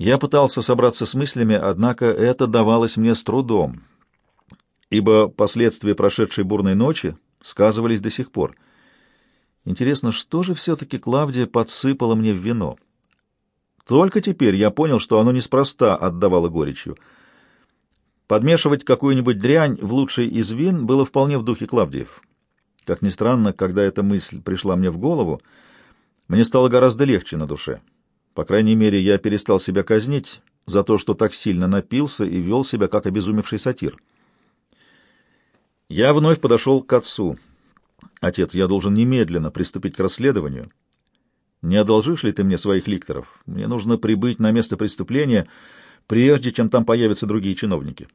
Я пытался собраться с мыслями, однако это давалось мне с трудом, ибо последствия прошедшей бурной ночи сказывались до сих пор. Интересно, что же все-таки Клавдия подсыпала мне в вино? Только теперь я понял, что оно неспроста отдавало горечью. Подмешивать какую-нибудь дрянь в лучший из вин было вполне в духе Клавдиев. Как ни странно, когда эта мысль пришла мне в голову, мне стало гораздо легче на душе. По крайней мере, я перестал себя казнить за то, что так сильно напился и вел себя как обезумевший сатир. Я вновь подошел к отцу. «Отец, я должен немедленно приступить к расследованию. Не одолжишь ли ты мне своих ликторов? Мне нужно прибыть на место преступления, прежде чем там появятся другие чиновники.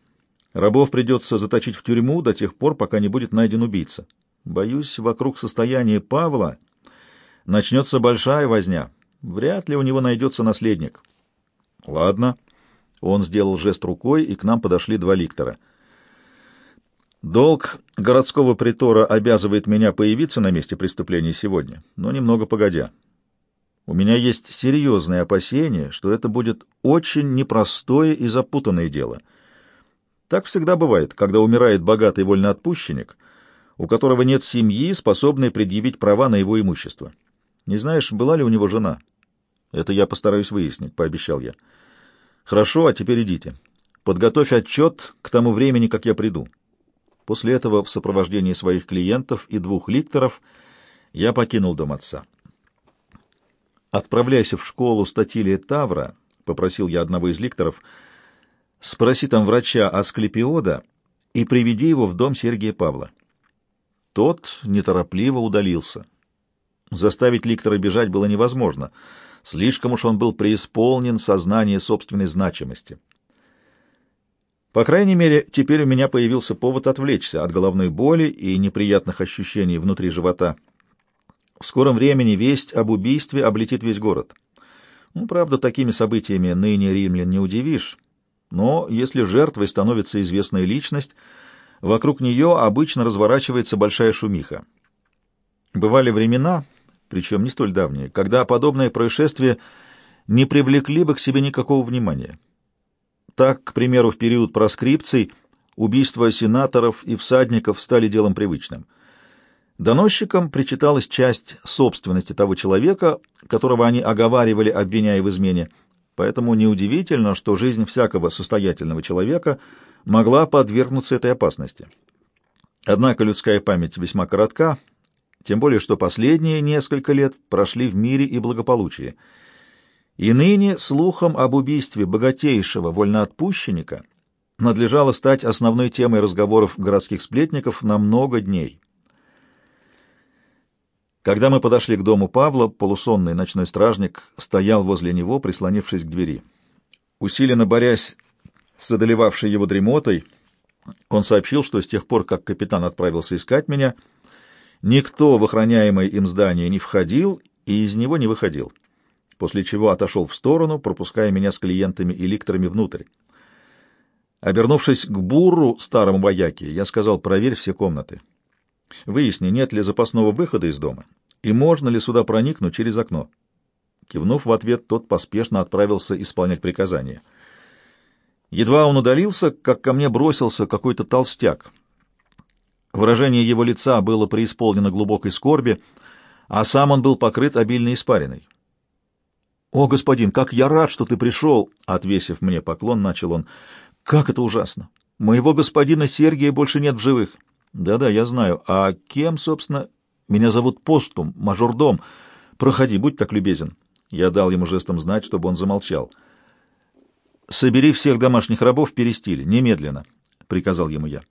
Рабов придется заточить в тюрьму до тех пор, пока не будет найден убийца. Боюсь, вокруг состояния Павла начнется большая возня. Вряд ли у него найдется наследник. Ладно. Он сделал жест рукой, и к нам подошли два ликтора. Долг городского притора обязывает меня появиться на месте преступления сегодня, но немного погодя. У меня есть серьезные опасения, что это будет очень непростое и запутанное дело. Так всегда бывает, когда умирает богатый вольноотпущенник, у которого нет семьи, способной предъявить права на его имущество. Не знаешь, была ли у него жена? Это я постараюсь выяснить, — пообещал я. Хорошо, а теперь идите. Подготовь отчет к тому времени, как я приду. После этого в сопровождении своих клиентов и двух ликторов я покинул дом отца. «Отправляйся в школу Статилия Тавра», — попросил я одного из ликторов, — «спроси там врача Асклепиода и приведи его в дом Сергия Павла». Тот неторопливо удалился. Заставить ликтора бежать было невозможно — Слишком уж он был преисполнен сознания собственной значимости. По крайней мере, теперь у меня появился повод отвлечься от головной боли и неприятных ощущений внутри живота. В скором времени весть об убийстве облетит весь город. Ну, правда, такими событиями ныне римлян не удивишь, но если жертвой становится известная личность, вокруг нее обычно разворачивается большая шумиха. Бывали времена, причем не столь давние, когда подобные происшествия не привлекли бы к себе никакого внимания. Так, к примеру, в период проскрипций убийства сенаторов и всадников стали делом привычным. Доносчикам причиталась часть собственности того человека, которого они оговаривали, обвиняя в измене, поэтому неудивительно, что жизнь всякого состоятельного человека могла подвергнуться этой опасности. Однако людская память весьма коротка — тем более что последние несколько лет прошли в мире и благополучии. И ныне слухом об убийстве богатейшего вольноотпущенника надлежало стать основной темой разговоров городских сплетников на много дней. Когда мы подошли к дому Павла, полусонный ночной стражник стоял возле него, прислонившись к двери. Усиленно борясь с одолевавшей его дремотой, он сообщил, что с тех пор, как капитан отправился искать меня, — Никто в охраняемое им здание не входил и из него не выходил, после чего отошел в сторону, пропуская меня с клиентами и ликторами внутрь. Обернувшись к бурру, старому вояке, я сказал, проверь все комнаты. Выясни, нет ли запасного выхода из дома, и можно ли сюда проникнуть через окно. Кивнув в ответ, тот поспешно отправился исполнять приказание. Едва он удалился, как ко мне бросился какой-то толстяк — Выражение его лица было преисполнено глубокой скорби, а сам он был покрыт обильной испариной. «О, господин, как я рад, что ты пришел!» — отвесив мне поклон, начал он. «Как это ужасно! Моего господина Сергия больше нет в живых!» «Да-да, я знаю. А кем, собственно...» «Меня зовут Постум, мажордом. Проходи, будь так любезен». Я дал ему жестом знать, чтобы он замолчал. «Собери всех домашних рабов в перестиле, немедленно», — приказал ему я.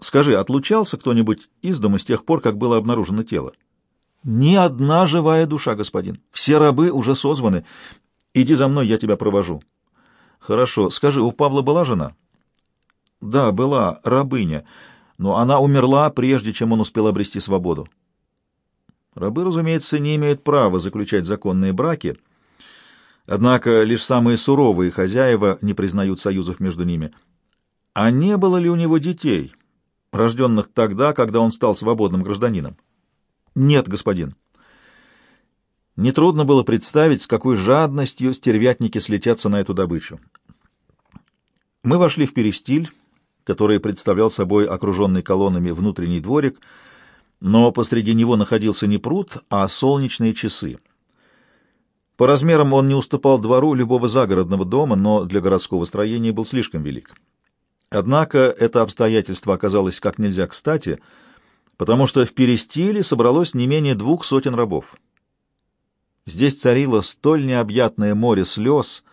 Скажи, отлучался кто-нибудь из дома с тех пор, как было обнаружено тело? Ни одна живая душа, господин. Все рабы уже созваны. Иди за мной, я тебя провожу. Хорошо. Скажи, у Павла была жена? Да, была, рабыня. Но она умерла, прежде чем он успел обрести свободу. Рабы, разумеется, не имеют права заключать законные браки, однако лишь самые суровые хозяева не признают союзов между ними. А не было ли у него детей? Рожденных тогда, когда он стал свободным гражданином? Нет, господин. Нетрудно было представить, с какой жадностью стервятники слетятся на эту добычу. Мы вошли в перестиль, который представлял собой окруженный колоннами внутренний дворик, но посреди него находился не пруд, а солнечные часы. По размерам он не уступал двору любого загородного дома, но для городского строения был слишком велик. Однако это обстоятельство оказалось как нельзя кстати, потому что в Перестиле собралось не менее двух сотен рабов. Здесь царило столь необъятное море слез,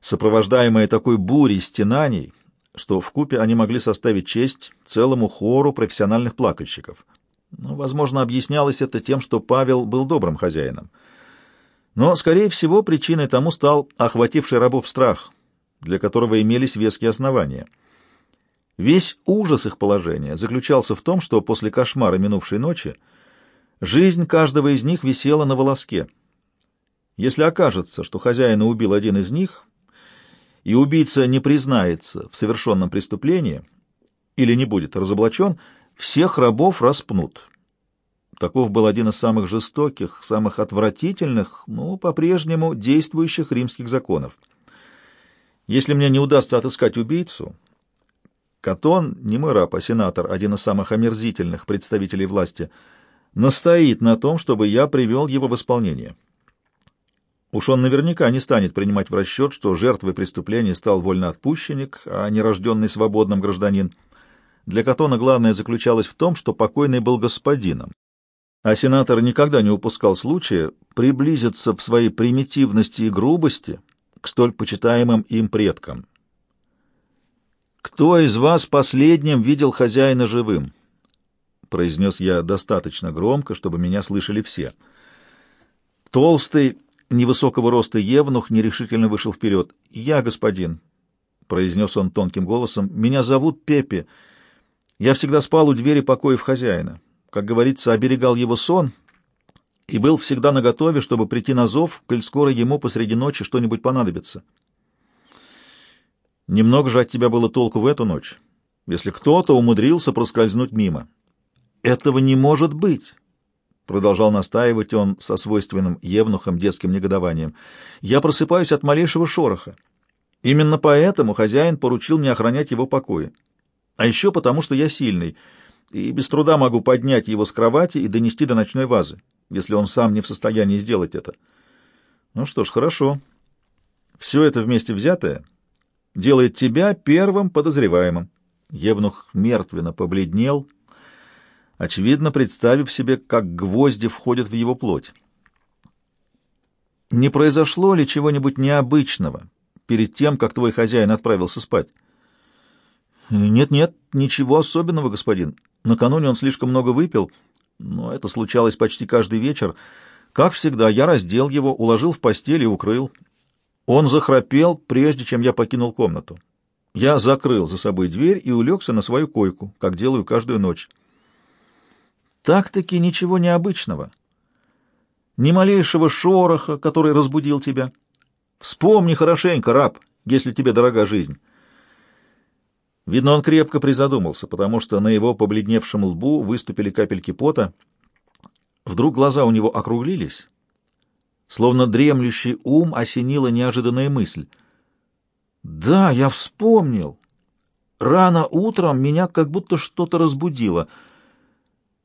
сопровождаемое такой бурей стенаний, что в купе они могли составить честь целому хору профессиональных плакальщиков. Ну, возможно, объяснялось это тем, что Павел был добрым хозяином. Но, скорее всего, причиной тому стал охвативший рабов страх, для которого имелись веские основания. Весь ужас их положения заключался в том, что после кошмара минувшей ночи жизнь каждого из них висела на волоске. Если окажется, что хозяина убил один из них, и убийца не признается в совершенном преступлении или не будет разоблачен, всех рабов распнут. Таков был один из самых жестоких, самых отвратительных, но по-прежнему действующих римских законов. Если мне не удастся отыскать убийцу, Катон, не мой раб, а сенатор, один из самых омерзительных представителей власти, настоит на том, чтобы я привел его в исполнение. Уж он наверняка не станет принимать в расчет, что жертвой преступления стал вольноотпущенник, а не рожденный свободным гражданин. Для Катона главное заключалось в том, что покойный был господином, а сенатор никогда не упускал случая приблизиться в своей примитивности и грубости к столь почитаемым им предкам. «Кто из вас последним видел хозяина живым?» — произнес я достаточно громко, чтобы меня слышали все. Толстый, невысокого роста евнух нерешительно вышел вперед. «Я, господин», — произнес он тонким голосом, — «меня зовут Пепе. Я всегда спал у двери покоев хозяина как говорится, оберегал его сон и был всегда наготове, чтобы прийти на зов, коль скоро ему посреди ночи что-нибудь понадобится. Немного же от тебя было толку в эту ночь, если кто-то умудрился проскользнуть мимо. Этого не может быть, — продолжал настаивать он со свойственным евнухом детским негодованием. Я просыпаюсь от малейшего шороха. Именно поэтому хозяин поручил мне охранять его покои. А еще потому, что я сильный — и без труда могу поднять его с кровати и донести до ночной вазы, если он сам не в состоянии сделать это. Ну что ж, хорошо. Все это вместе взятое делает тебя первым подозреваемым. Евнух мертвенно побледнел, очевидно, представив себе, как гвозди входят в его плоть. Не произошло ли чего-нибудь необычного перед тем, как твой хозяин отправился спать? Нет-нет, ничего особенного, господин. Накануне он слишком много выпил, но это случалось почти каждый вечер. Как всегда, я раздел его, уложил в постель и укрыл. Он захрапел, прежде чем я покинул комнату. Я закрыл за собой дверь и улегся на свою койку, как делаю каждую ночь. Так-таки ничего необычного. Ни малейшего шороха, который разбудил тебя. Вспомни хорошенько, раб, если тебе дорога жизнь. Видно, он крепко призадумался, потому что на его побледневшем лбу выступили капельки пота. Вдруг глаза у него округлились, словно дремлющий ум осенила неожиданная мысль. «Да, я вспомнил. Рано утром меня как будто что-то разбудило.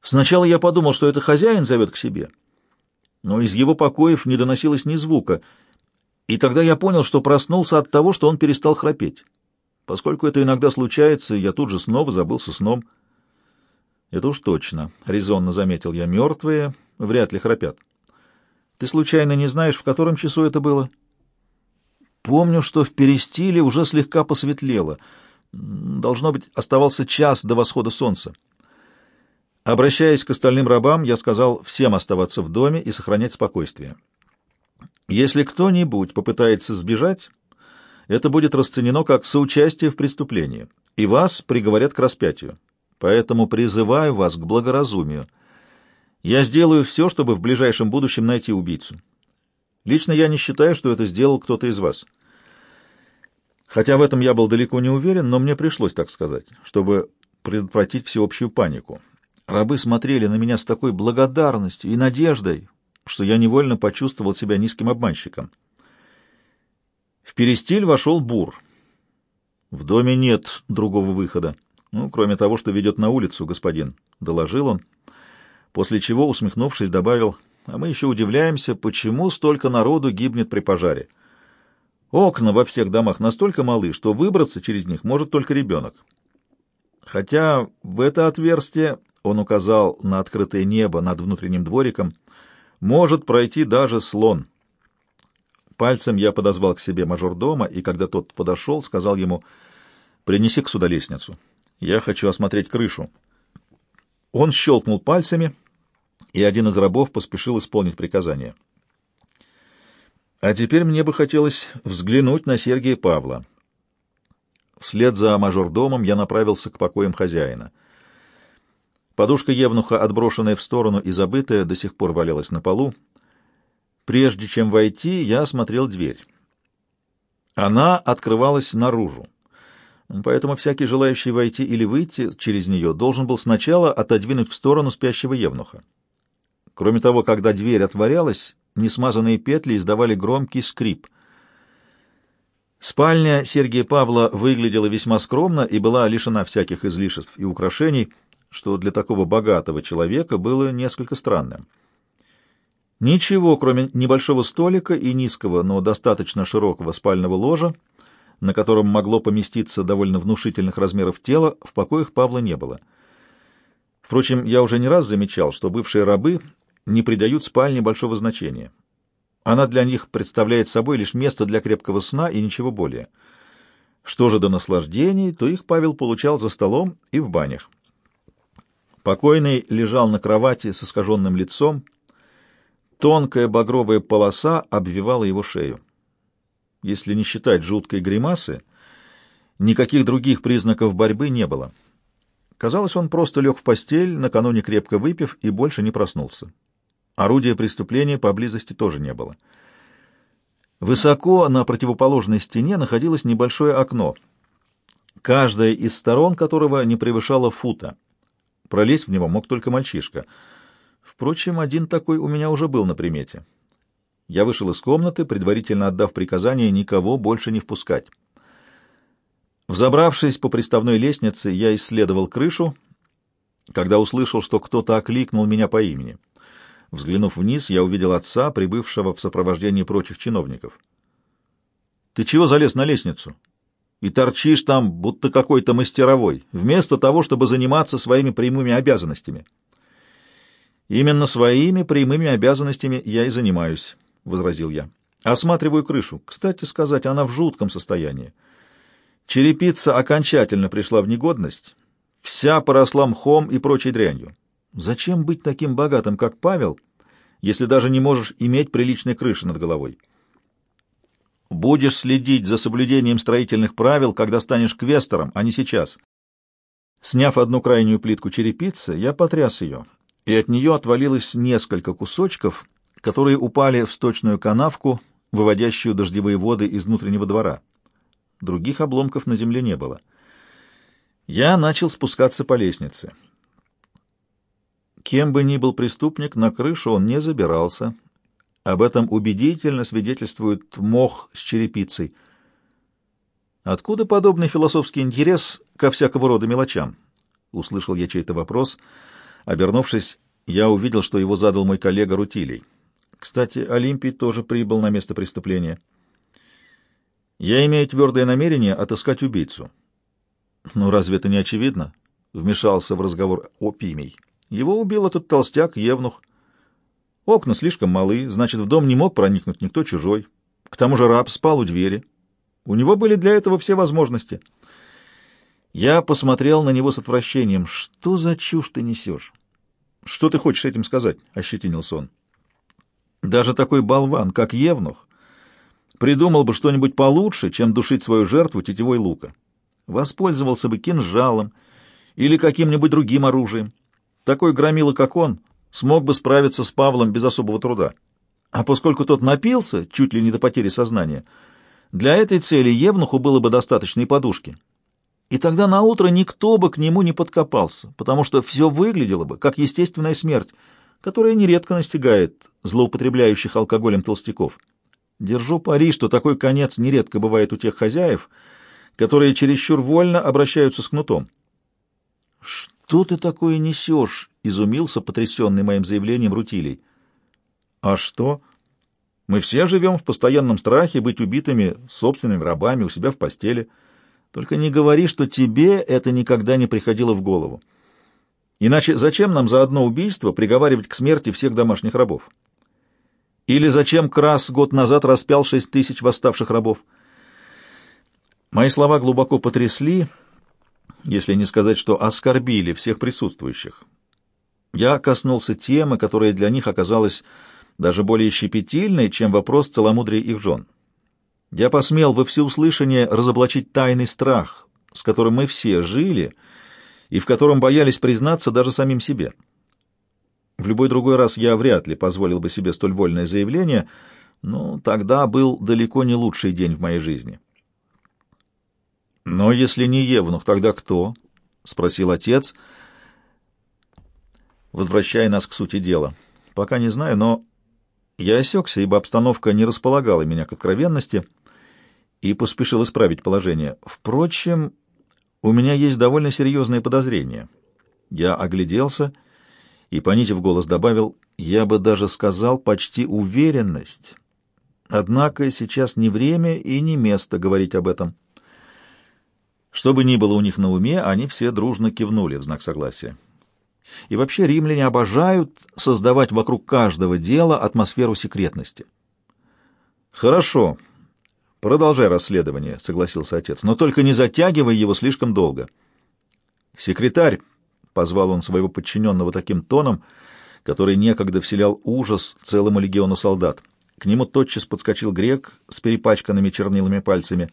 Сначала я подумал, что это хозяин зовет к себе, но из его покоев не доносилось ни звука, и тогда я понял, что проснулся от того, что он перестал храпеть». Поскольку это иногда случается, я тут же снова забылся сном. Это уж точно, — резонно заметил я. Мертвые вряд ли храпят. Ты случайно не знаешь, в котором часу это было? Помню, что в перестиле уже слегка посветлело. Должно быть, оставался час до восхода солнца. Обращаясь к остальным рабам, я сказал всем оставаться в доме и сохранять спокойствие. Если кто-нибудь попытается сбежать, это будет расценено как соучастие в преступлении, и вас приговорят к распятию. Поэтому призываю вас к благоразумию. Я сделаю все, чтобы в ближайшем будущем найти убийцу. Лично я не считаю, что это сделал кто-то из вас. Хотя в этом я был далеко не уверен, но мне пришлось так сказать, чтобы предотвратить всеобщую панику. Рабы смотрели на меня с такой благодарностью и надеждой, что я невольно почувствовал себя низким обманщиком. В перестиль вошел Бур. В доме нет другого выхода, ну, кроме того, что ведет на улицу, господин, — доложил он, после чего, усмехнувшись, добавил, а мы еще удивляемся, почему столько народу гибнет при пожаре. Окна во всех домах настолько малы, что выбраться через них может только ребенок. Хотя в это отверстие, он указал на открытое небо над внутренним двориком, может пройти даже слон — Пальцем я подозвал к себе мажордома, и когда тот подошел, сказал ему, «Принеси к сюда лестницу. Я хочу осмотреть крышу». Он щелкнул пальцами, и один из рабов поспешил исполнить приказание. А теперь мне бы хотелось взглянуть на Сергия Павла. Вслед за мажордомом я направился к покоям хозяина. Подушка Евнуха, отброшенная в сторону и забытая, до сих пор валялась на полу. Прежде чем войти, я осмотрел дверь. Она открывалась наружу, поэтому всякий желающий войти или выйти через нее должен был сначала отодвинуть в сторону спящего евнуха. Кроме того, когда дверь отворялась, несмазанные петли издавали громкий скрип. Спальня Сергия Павла выглядела весьма скромно и была лишена всяких излишеств и украшений, что для такого богатого человека было несколько странным. Ничего, кроме небольшого столика и низкого, но достаточно широкого спального ложа, на котором могло поместиться довольно внушительных размеров тело, в покоях Павла не было. Впрочем, я уже не раз замечал, что бывшие рабы не придают спальне большого значения. Она для них представляет собой лишь место для крепкого сна и ничего более. Что же до наслаждений, то их Павел получал за столом и в банях. Покойный лежал на кровати с искаженным лицом, Тонкая багровая полоса обвивала его шею. Если не считать жуткой гримасы, никаких других признаков борьбы не было. Казалось, он просто лег в постель, накануне крепко выпив, и больше не проснулся. Орудия преступления поблизости тоже не было. Высоко на противоположной стене находилось небольшое окно, каждая из сторон которого не превышала фута. Пролезть в него мог только мальчишка — Впрочем, один такой у меня уже был на примете. Я вышел из комнаты, предварительно отдав приказание никого больше не впускать. Взобравшись по приставной лестнице, я исследовал крышу, когда услышал, что кто-то окликнул меня по имени. Взглянув вниз, я увидел отца, прибывшего в сопровождении прочих чиновников. «Ты чего залез на лестницу? И торчишь там, будто какой-то мастеровой, вместо того, чтобы заниматься своими прямыми обязанностями». Именно своими прямыми обязанностями я и занимаюсь, — возразил я. Осматриваю крышу. Кстати сказать, она в жутком состоянии. Черепица окончательно пришла в негодность, вся поросла мхом и прочей дрянью. Зачем быть таким богатым, как Павел, если даже не можешь иметь приличной крыши над головой? Будешь следить за соблюдением строительных правил, когда станешь квестором, а не сейчас. Сняв одну крайнюю плитку черепицы, я потряс ее, и от нее отвалилось несколько кусочков, которые упали в сточную канавку, выводящую дождевые воды из внутреннего двора. Других обломков на земле не было. Я начал спускаться по лестнице. Кем бы ни был преступник, на крышу он не забирался. Об этом убедительно свидетельствует мох с черепицей. Откуда подобный философский интерес ко всякого рода мелочам? Услышал я чей-то вопрос — Обернувшись, я увидел, что его задал мой коллега Рутилий. Кстати, Олимпий тоже прибыл на место преступления. Я имею твердое намерение отыскать убийцу. Ну, разве это не очевидно? Вмешался в разговор Опимий. Его убил этот толстяк Евнух. Окна слишком малы, значит, в дом не мог проникнуть никто чужой. К тому же раб спал у двери. У него были для этого все возможности. Я посмотрел на него с отвращением. «Что за чушь ты несешь?» «Что ты хочешь этим сказать?» — ощетинился он. «Даже такой болван, как Евнух, придумал бы что-нибудь получше, чем душить свою жертву тетивой лука. Воспользовался бы кинжалом или каким-нибудь другим оружием. Такой громила, как он, смог бы справиться с Павлом без особого труда. А поскольку тот напился, чуть ли не до потери сознания, для этой цели Евнуху было бы достаточно и подушки» и тогда на утро никто бы к нему не подкопался, потому что все выглядело бы как естественная смерть. которая нередко настигает злоупотребляющих алкоголем толстяков. Держу пари, что такой конец нередко бывает у тех хозяев, которые чересчур вольно обращаются с кнутом. — Что ты такое несешь? — изумился потрясенный моим заявлением Рутилий. — А что? Мы все живем в постоянном страхе быть убитыми собственными рабами у себя в постели. Только не говори, что тебе это никогда не приходило в голову. Иначе зачем нам за одно убийство приговаривать к смерти всех домашних рабов? Или зачем Крас год назад распял шесть тысяч восставших рабов? Мои слова глубоко потрясли, если не сказать, что оскорбили всех присутствующих. Я коснулся темы, которая для них оказалась даже более щепетильной, чем вопрос целомудрия их жен. Я посмел во всеуслышание разоблачить тайный страх, с которым мы все жили — и в котором боялись признаться даже самим себе. В любой другой раз я вряд ли позволил бы себе столь вольное заявление, но тогда был далеко не лучший день в моей жизни. «Но если не Евнух, тогда кто?» — спросил отец, возвращая нас к сути дела. «Пока не знаю, но я осекся, ибо обстановка не располагала меня к откровенности» и поспешил исправить положение. Впрочем, у меня есть довольно серьезные подозрения. Я огляделся и, понизив голос, добавил, я бы даже сказал, почти уверенность. Однако сейчас не время и не место говорить об этом. Что бы ни было у них на уме, они все дружно кивнули в знак согласия. И вообще римляне обожают создавать вокруг каждого дела атмосферу секретности. «Хорошо», «Продолжай расследование», — согласился отец, — «но только не затягивай его слишком долго». «Секретарь», — позвал он своего подчиненного таким тоном, который некогда вселял ужас целому легиону солдат. К нему тотчас подскочил грек с перепачканными чернилами пальцами.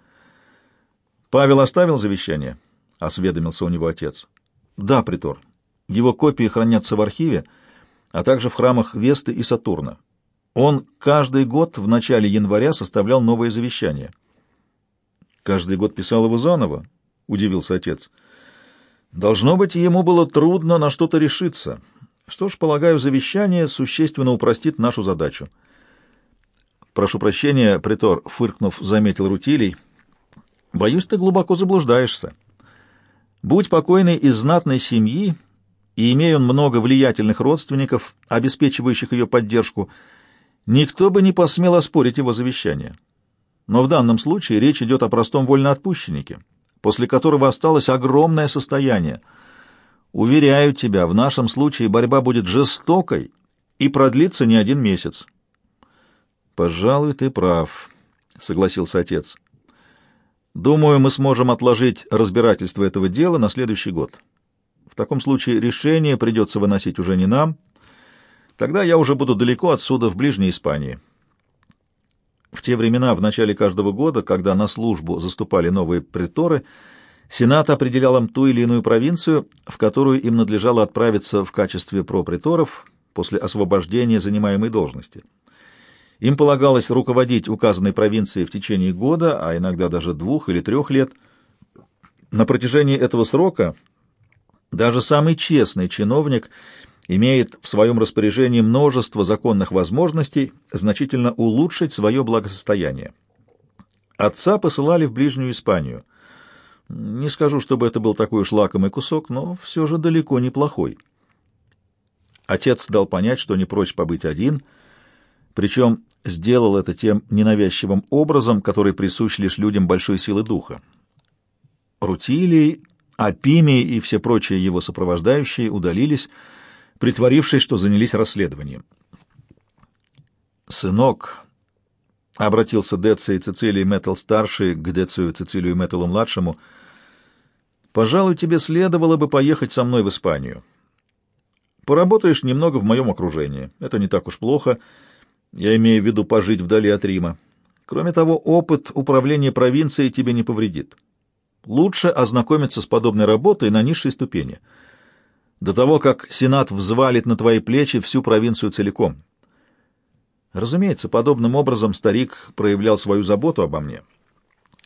«Павел оставил завещание?» — осведомился у него отец. «Да, притор. Его копии хранятся в архиве, а также в храмах Весты и Сатурна. Он каждый год в начале января составлял новое завещание. «Каждый год писал его заново?» — удивился отец. «Должно быть, ему было трудно на что-то решиться. Что ж, полагаю, завещание существенно упростит нашу задачу». «Прошу прощения, притор», — фыркнув, заметил Рутилий. «Боюсь, ты глубоко заблуждаешься. Будь покойный из знатной семьи, и имея он много влиятельных родственников, обеспечивающих ее поддержку, — никто бы не посмел оспорить его завещание. Но в данном случае речь идет о простом вольноотпущеннике, после которого осталось огромное состояние. Уверяю тебя, в нашем случае борьба будет жестокой и продлится не один месяц. «Пожалуй, ты прав», — согласился отец. «Думаю, мы сможем отложить разбирательство этого дела на следующий год. В таком случае решение придется выносить уже не нам, — Тогда я уже буду далеко отсюда, в ближней Испании. В те времена, в начале каждого года, когда на службу заступали новые приторы, Сенат определял им ту или иную провинцию, в которую им надлежало отправиться в качестве проприторов после освобождения занимаемой должности. Им полагалось руководить указанной провинцией в течение года, а иногда даже двух или трех лет. На протяжении этого срока даже самый честный чиновник имеет в своем распоряжении множество законных возможностей значительно улучшить свое благосостояние. Отца посылали в ближнюю Испанию. Не скажу, чтобы это был такой уж лакомый кусок, но все же далеко неплохой. Отец дал понять, что не прочь побыть один, причем сделал это тем ненавязчивым образом, который присущ лишь людям большой силы духа. Рутилий, Апимий и все прочие его сопровождающие удалились, притворившись, что занялись расследованием. «Сынок», — обратился Деций Цицилий Мэттл-старший к Децию Цицилию Мэттелу-младшему, — «пожалуй, тебе следовало бы поехать со мной в Испанию. Поработаешь немного в моем окружении. Это не так уж плохо. Я имею в виду пожить вдали от Рима. Кроме того, опыт управления провинцией тебе не повредит. Лучше ознакомиться с подобной работой на низшей ступени» до того, как Сенат взвалит на твои плечи всю провинцию целиком. Разумеется, подобным образом старик проявлял свою заботу обо мне.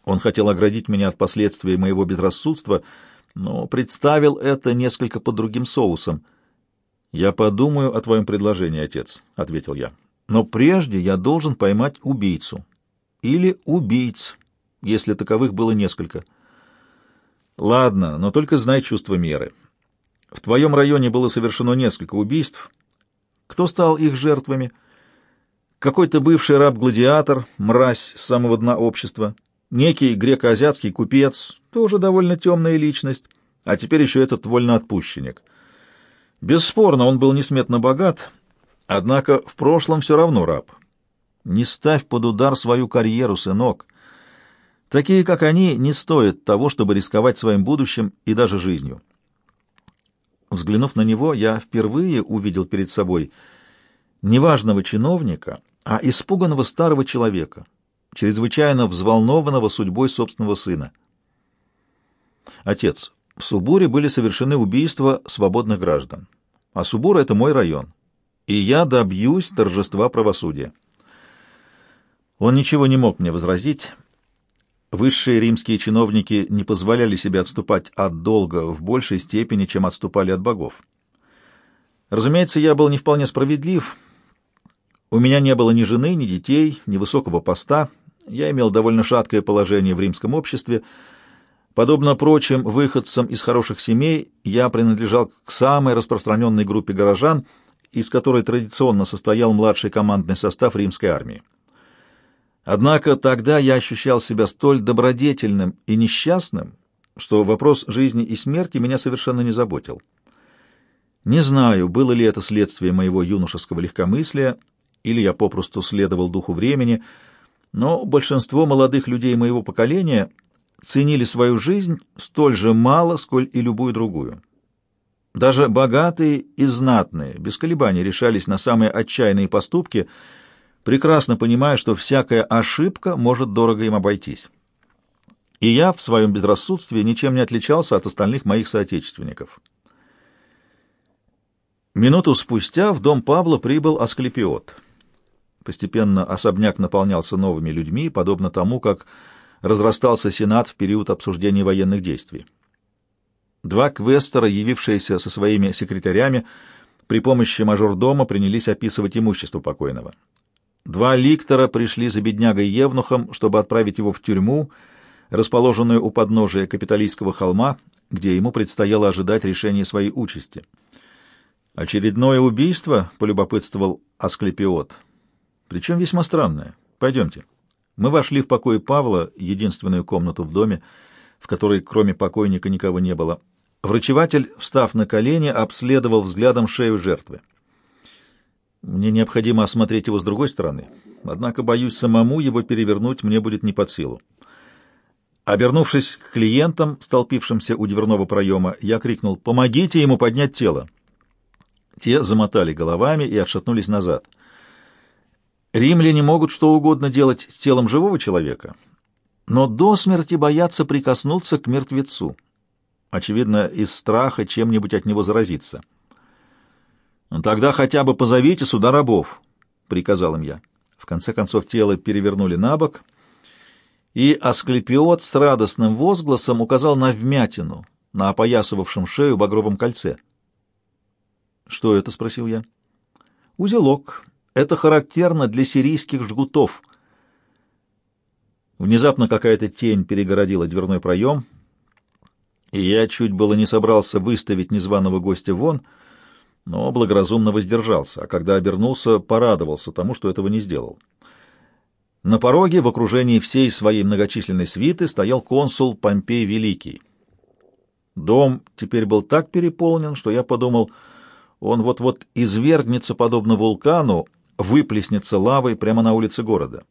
Он хотел оградить меня от последствий моего безрассудства, но представил это несколько под другим соусом. «Я подумаю о твоем предложении, отец», — ответил я. «Но прежде я должен поймать убийцу. Или убийц, если таковых было несколько». «Ладно, но только знай чувство меры. В твоем районе было совершено несколько убийств. Кто стал их жертвами?» Какой-то бывший раб-гладиатор, мразь с самого дна общества, некий греко-азиатский купец, тоже довольно темная личность, а теперь еще этот вольноотпущенник. Бесспорно, он был несметно богат, однако в прошлом все равно раб. Не ставь под удар свою карьеру, сынок. Такие, как они, не стоят того, чтобы рисковать своим будущим и даже жизнью. Взглянув на него, я впервые увидел перед собой неважного чиновника, а испуганного старого человека, чрезвычайно взволнованного судьбой собственного сына. Отец, в Субуре были совершены убийства свободных граждан, а Субура — это мой район, и я добьюсь торжества правосудия. Он ничего не мог мне возразить. Высшие римские чиновники не позволяли себе отступать от долга в большей степени, чем отступали от богов. Разумеется, я был не вполне справедлив — у меня не было ни жены, ни детей, ни высокого поста. Я имел довольно шаткое положение в римском обществе. Подобно прочим выходцам из хороших семей, я принадлежал к самой распространенной группе горожан, из которой традиционно состоял младший командный состав римской армии. Однако тогда я ощущал себя столь добродетельным и несчастным, что вопрос жизни и смерти меня совершенно не заботил. Не знаю, было ли это следствие моего юношеского легкомыслия, или я попросту следовал духу времени, но большинство молодых людей моего поколения ценили свою жизнь столь же мало, сколь и любую другую. Даже богатые и знатные без колебаний решались на самые отчаянные поступки, прекрасно понимая, что всякая ошибка может дорого им обойтись. И я в своем безрассудстве ничем не отличался от остальных моих соотечественников. Минуту спустя в дом Павла прибыл Асклепиот — Постепенно особняк наполнялся новыми людьми, подобно тому, как разрастался Сенат в период обсуждения военных действий. Два квестера, явившиеся со своими секретарями, при помощи мажордома принялись описывать имущество покойного. Два ликтора пришли за беднягой Евнухом, чтобы отправить его в тюрьму, расположенную у подножия Капитолийского холма, где ему предстояло ожидать решения своей участи. «Очередное убийство?» — полюбопытствовал Асклепиот — причем весьма странное. Пойдемте. Мы вошли в покой Павла, единственную комнату в доме, в которой кроме покойника никого не было. Врачеватель, встав на колени, обследовал взглядом шею жертвы. Мне необходимо осмотреть его с другой стороны, однако, боюсь, самому его перевернуть мне будет не под силу. Обернувшись к клиентам, столпившимся у дверного проема, я крикнул «Помогите ему поднять тело!». Те замотали головами и отшатнулись назад — Римляне могут что угодно делать с телом живого человека, но до смерти боятся прикоснуться к мертвецу. Очевидно, из страха чем-нибудь от него заразиться. «Ну, «Тогда хотя бы позовите сюда рабов», — приказал им я. В конце концов тело перевернули на бок, и Асклепиот с радостным возгласом указал на вмятину, на опоясывавшем шею багровом кольце. «Что это?» — спросил я. «Узелок, это характерно для сирийских жгутов. Внезапно какая-то тень перегородила дверной проем, и я чуть было не собрался выставить незваного гостя вон, но благоразумно воздержался, а когда обернулся, порадовался тому, что этого не сделал. На пороге в окружении всей своей многочисленной свиты стоял консул Помпей Великий. Дом теперь был так переполнен, что я подумал, он вот-вот извергнется подобно вулкану, выплеснется лавой прямо на улице города.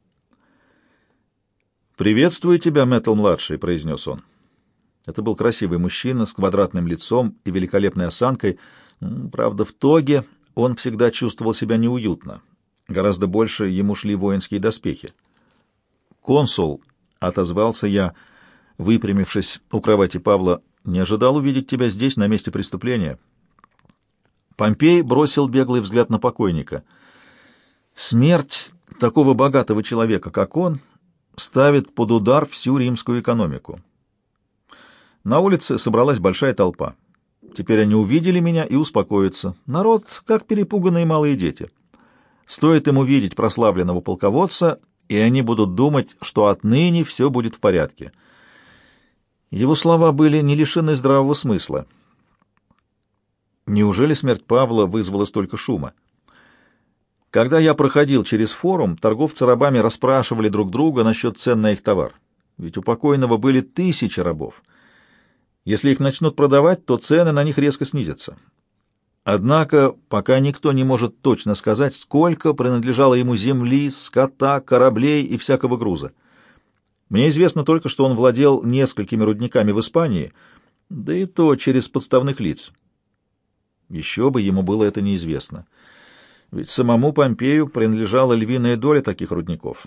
«Приветствую тебя, Мэттл-младший», — произнес он. Это был красивый мужчина с квадратным лицом и великолепной осанкой. Правда, в тоге он всегда чувствовал себя неуютно. Гораздо больше ему шли воинские доспехи. «Консул», — отозвался я, выпрямившись у кровати Павла, — «не ожидал увидеть тебя здесь, на месте преступления». Помпей бросил беглый взгляд на покойника — Смерть такого богатого человека, как он, ставит под удар всю римскую экономику. На улице собралась большая толпа. Теперь они увидели меня и успокоятся. Народ, как перепуганные малые дети. Стоит им увидеть прославленного полководца, и они будут думать, что отныне все будет в порядке. Его слова были не лишены здравого смысла. Неужели смерть Павла вызвала столько шума? Когда я проходил через форум, торговцы рабами расспрашивали друг друга насчет цен на их товар. Ведь у покойного были тысячи рабов. Если их начнут продавать, то цены на них резко снизятся. Однако пока никто не может точно сказать, сколько принадлежало ему земли, скота, кораблей и всякого груза. Мне известно только, что он владел несколькими рудниками в Испании, да и то через подставных лиц. Еще бы ему было это неизвестно. Ведь самому Помпею принадлежала львиная доля таких рудников.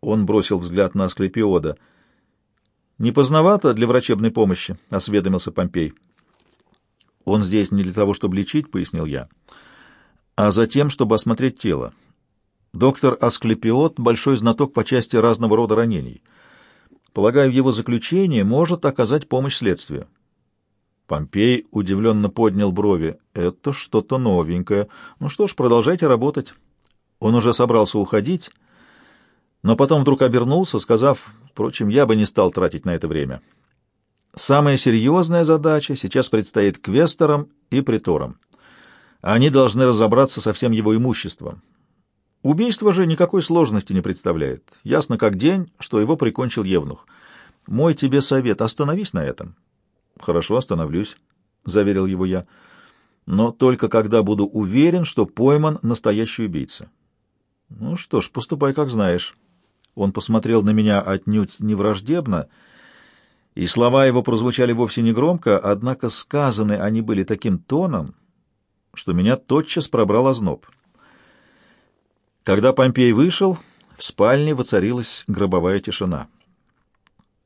Он бросил взгляд на Асклепиода. «Не поздновато для врачебной помощи?» — осведомился Помпей. «Он здесь не для того, чтобы лечить», — пояснил я, — «а за тем, чтобы осмотреть тело. Доктор Асклепиод — большой знаток по части разного рода ранений. Полагаю, его заключение может оказать помощь следствию». Помпей удивленно поднял брови. «Это что-то новенькое. Ну что ж, продолжайте работать». Он уже собрался уходить, но потом вдруг обернулся, сказав, «Впрочем, я бы не стал тратить на это время». Самая серьезная задача сейчас предстоит квесторам и приторам. Они должны разобраться со всем его имуществом. Убийство же никакой сложности не представляет. Ясно как день, что его прикончил Евнух. Мой тебе совет — остановись на этом. Хорошо, остановлюсь, — заверил его я. Но только когда буду уверен, что пойман настоящий убийца. Ну что ж, поступай как знаешь. Он посмотрел на меня отнюдь не враждебно, и слова его прозвучали вовсе не громко, однако сказаны они были таким тоном, что меня тотчас пробрал озноб. Когда Помпей вышел, в спальне воцарилась гробовая тишина.